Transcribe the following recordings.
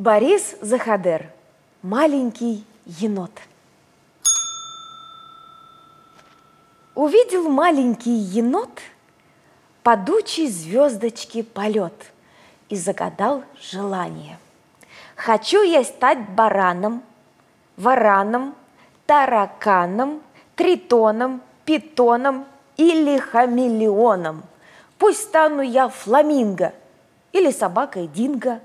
Борис Захадер. Маленький енот. Увидел маленький енот Падучий звездочки полет И загадал желание. Хочу я стать бараном, вараном, тараканом, тритоном, питоном или хамелеоном. Пусть стану я фламинго или собакой динго,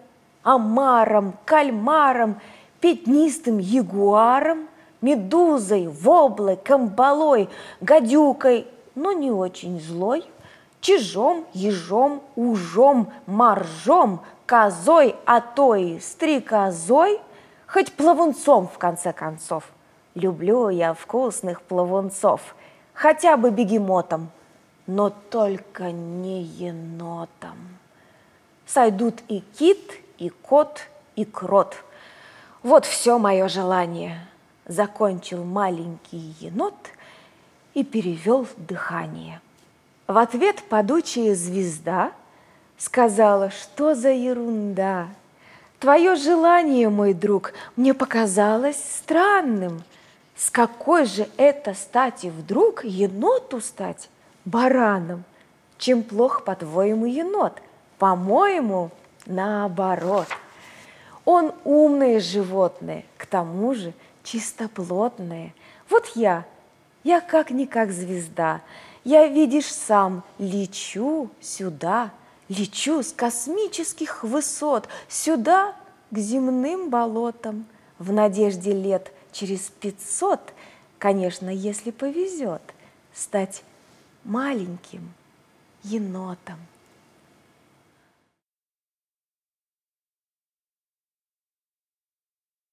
омаром, кальмаром, пятнистым ягуаром, медузой, воблой, камбалой, гадюкой, но не очень злой, чижом, ежом, ужом, моржом, козой, а то и стрекозой, хоть плавунцом в конце концов. Люблю я вкусных плавунцов, хотя бы бегемотом, но только не енотом. Сойдут и кит, и кот, и крот. Вот все мое желание. Закончил маленький енот и перевел дыхание. В ответ падучая звезда сказала, что за ерунда. Твое желание, мой друг, мне показалось странным. С какой же это стати вдруг еноту стать бараном? Чем плох, по-твоему, енот? По-моему, наоборот. Он умное животное, к тому же чистоплотное. Вот я, я как-никак звезда. Я, видишь, сам лечу сюда, лечу с космических высот сюда, к земным болотам, в надежде лет через пятьсот, конечно, если повезет, стать маленьким енотом.